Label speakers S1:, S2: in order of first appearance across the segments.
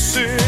S1: see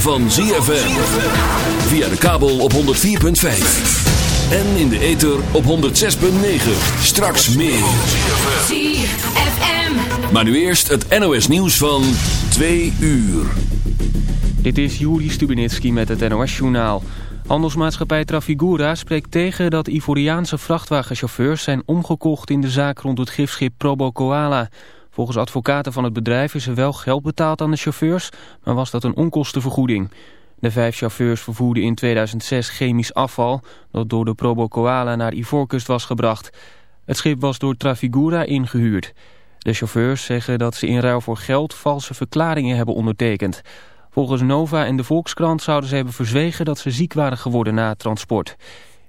S1: van ZFM. Via de kabel op 104.5. En in de ether op 106.9. Straks meer. ZFM. Maar nu eerst het NOS nieuws van 2 uur.
S2: Dit is Juri Stubenitski met het NOS-journaal. Handelsmaatschappij Trafigura spreekt tegen dat Ivoriaanse vrachtwagenchauffeurs zijn omgekocht in de zaak rond het gifschip Probo Koala... Volgens advocaten van het bedrijf is er wel geld betaald aan de chauffeurs, maar was dat een onkostenvergoeding. De vijf chauffeurs vervoerden in 2006 chemisch afval dat door de Probo Koala naar Ivoorkust was gebracht. Het schip was door Trafigura ingehuurd. De chauffeurs zeggen dat ze in ruil voor geld valse verklaringen hebben ondertekend. Volgens Nova en de Volkskrant zouden ze hebben verzwegen dat ze ziek waren geworden na het transport.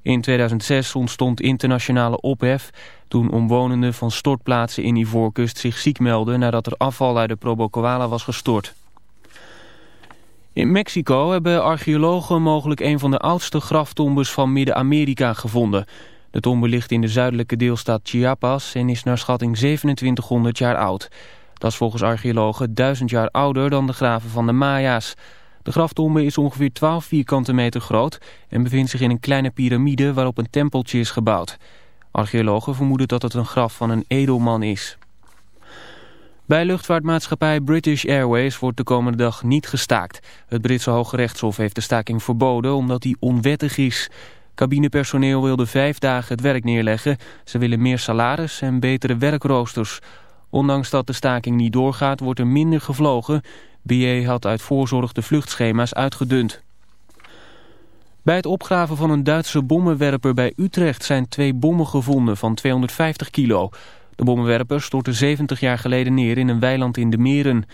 S2: In 2006 ontstond internationale ophef toen omwonenden van stortplaatsen in Ivoorkust zich ziek melden nadat er afval uit de Probo Koala was gestort. In Mexico hebben archeologen mogelijk een van de oudste graftombes van Midden-Amerika gevonden. De tombe ligt in de zuidelijke deelstaat Chiapas en is naar schatting 2700 jaar oud. Dat is volgens archeologen duizend jaar ouder dan de graven van de Maya's. De graftombe is ongeveer 12 vierkante meter groot en bevindt zich in een kleine piramide waarop een tempeltje is gebouwd. Archeologen vermoeden dat het een graf van een edelman is. Bij luchtvaartmaatschappij British Airways wordt de komende dag niet gestaakt. Het Britse Hoge Rechtshof heeft de staking verboden omdat die onwettig is. Cabinepersoneel wilde vijf dagen het werk neerleggen. Ze willen meer salaris en betere werkroosters. Ondanks dat de staking niet doorgaat, wordt er minder gevlogen. BA had uit voorzorg de vluchtschema's uitgedund. Bij het opgraven van een Duitse bommenwerper bij Utrecht zijn twee bommen gevonden van 250 kilo. De bommenwerper stortte 70 jaar geleden neer in een weiland in de Meren.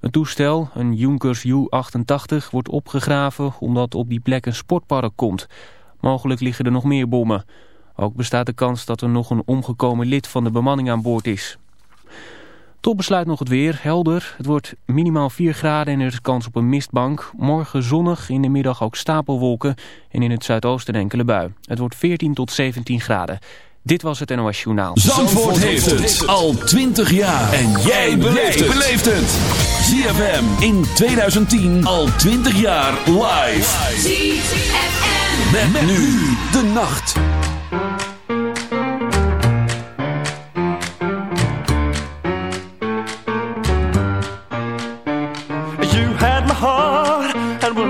S2: Een toestel, een Junkers U-88, wordt opgegraven omdat op die plek een sportpark komt. Mogelijk liggen er nog meer bommen. Ook bestaat de kans dat er nog een omgekomen lid van de bemanning aan boord is. Tot besluit nog het weer, helder. Het wordt minimaal 4 graden en er is kans op een mistbank. Morgen zonnig, in de middag ook stapelwolken en in het zuidoosten enkele bui. Het wordt 14 tot 17 graden. Dit was het NOS Journaal.
S1: Zandvoort, heeft het al 20 jaar. En jij beleeft het. ZFM in 2010 al 20 jaar live. ZFM. met nu de nacht.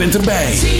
S3: Bent erbij.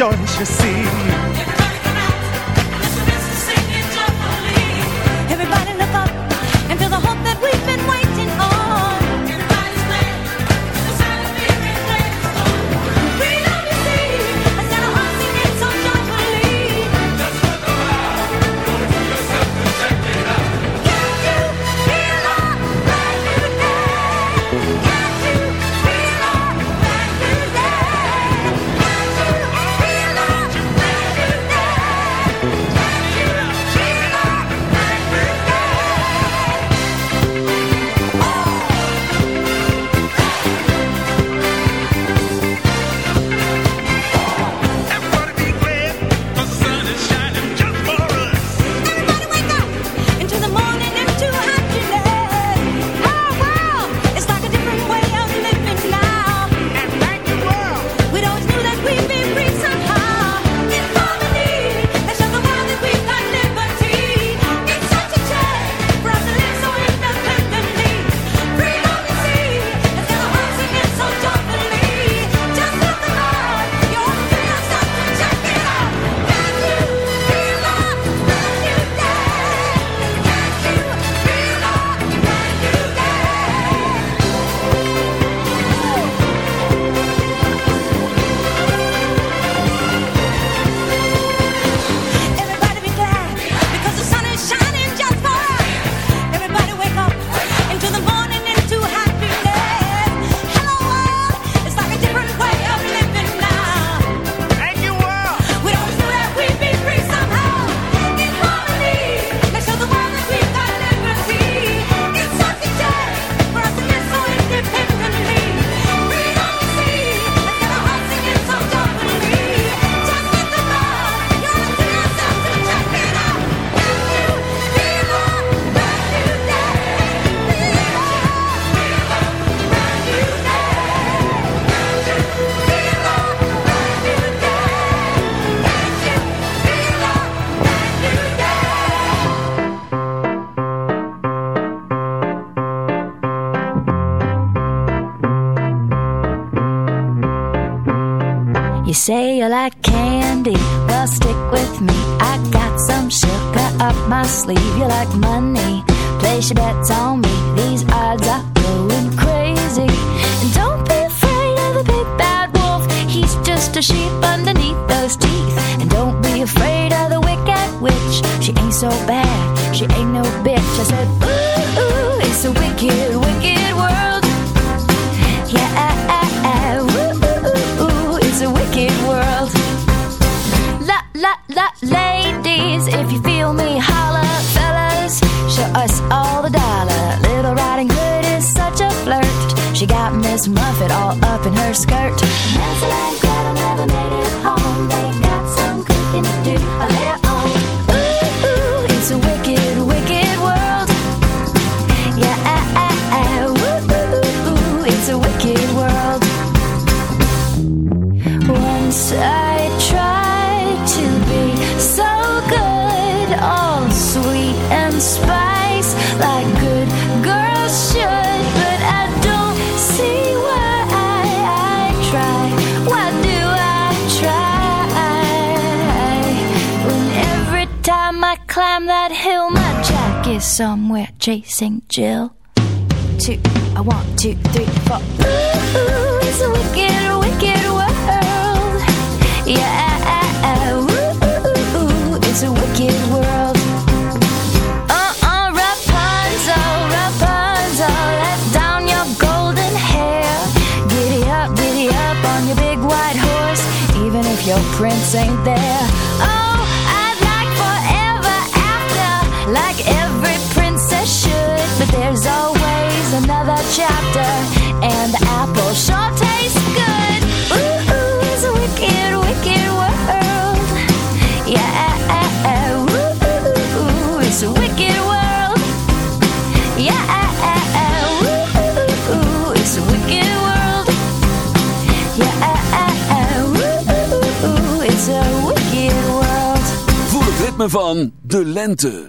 S3: Rejoice, you see.
S4: might climb that hill. My jack is somewhere chasing Jill. Two, I want two, three, four. Ooh, ooh, it's a wicked, wicked world. Yeah, ooh, ooh, ooh it's a wicked world. Your prince ain't there There's always another chapter, and the apple sure tastes good. Ooh, ooh, it's a wicked, wicked world. Yeah, ooh, ooh, it's a wicked world. Yeah, ooh, ooh, ooh, it's a wicked world. Yeah, ooh, ooh, ooh, it's a wicked world.
S3: Voel het ritme van de lente.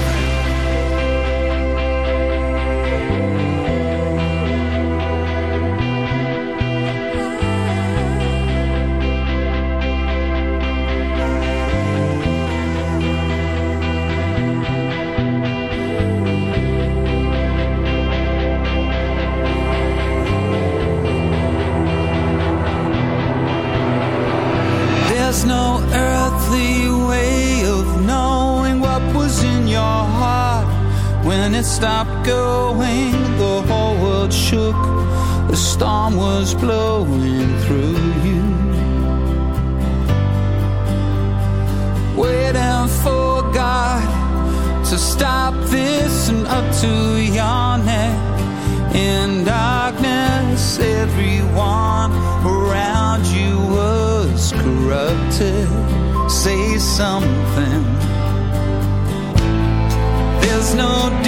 S5: Going. The whole world shook, the storm was blowing through you. Waiting for God to stop this and up to your neck in darkness. Everyone around you was corrupted. Say something. There's no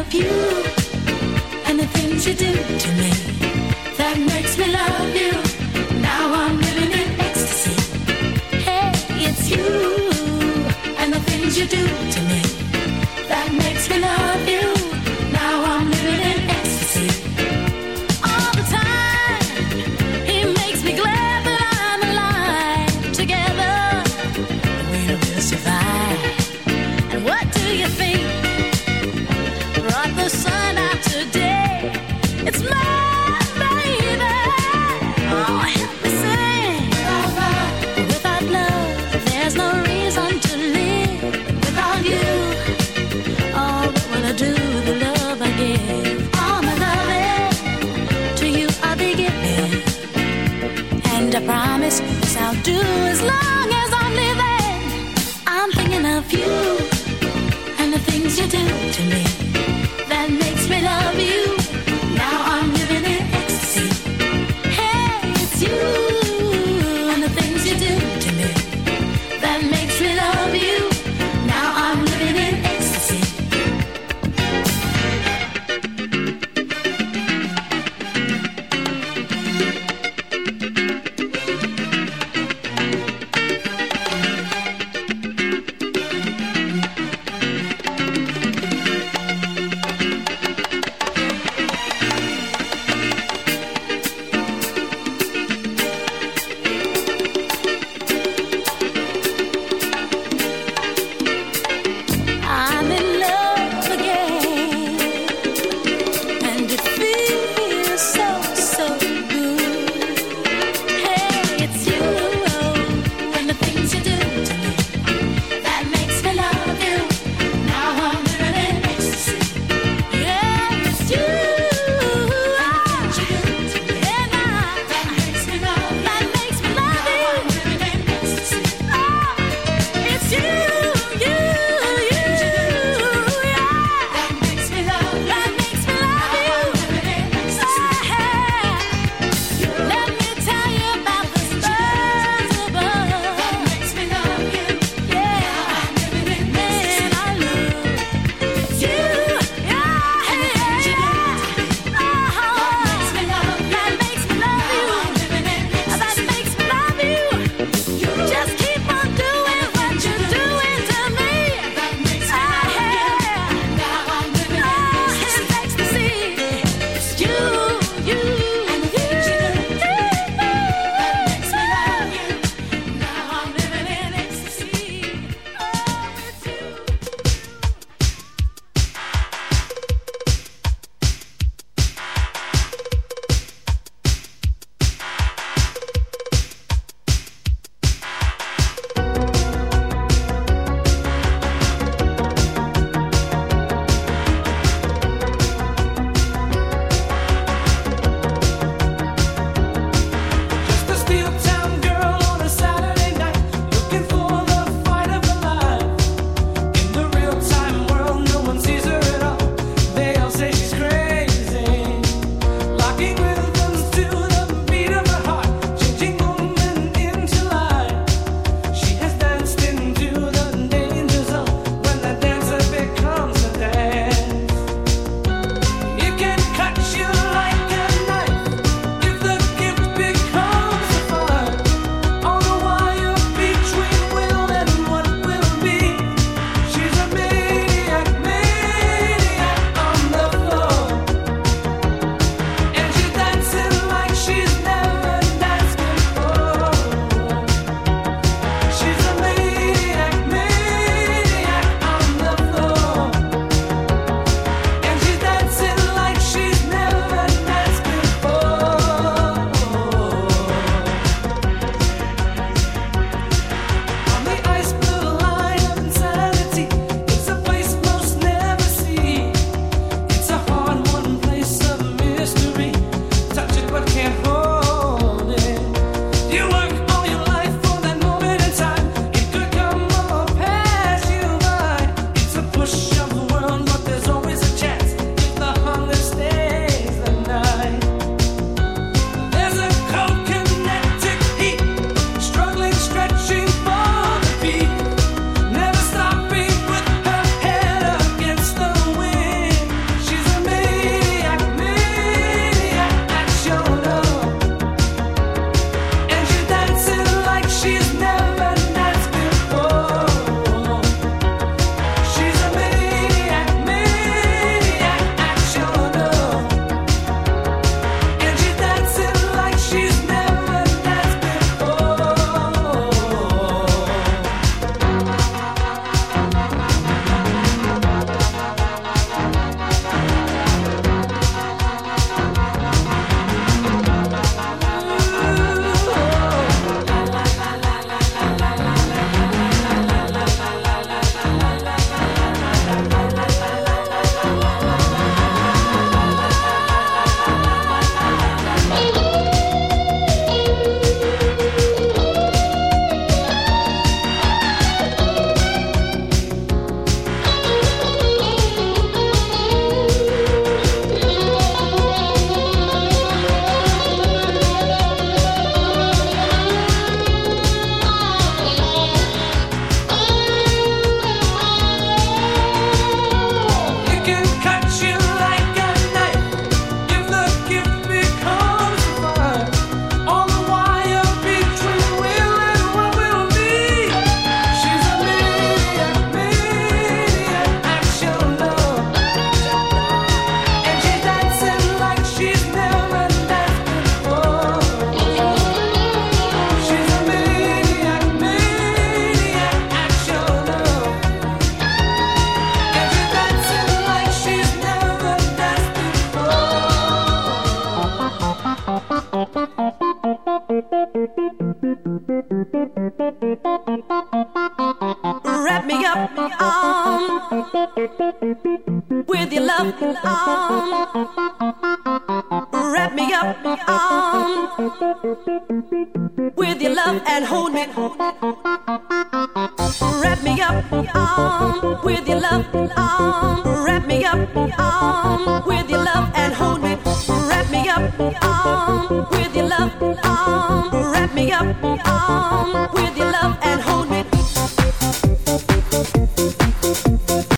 S5: of you and the things you
S4: do to me that makes me love you. Now I'm living in ecstasy. Hey, it's you and the things you do to me that makes me love you.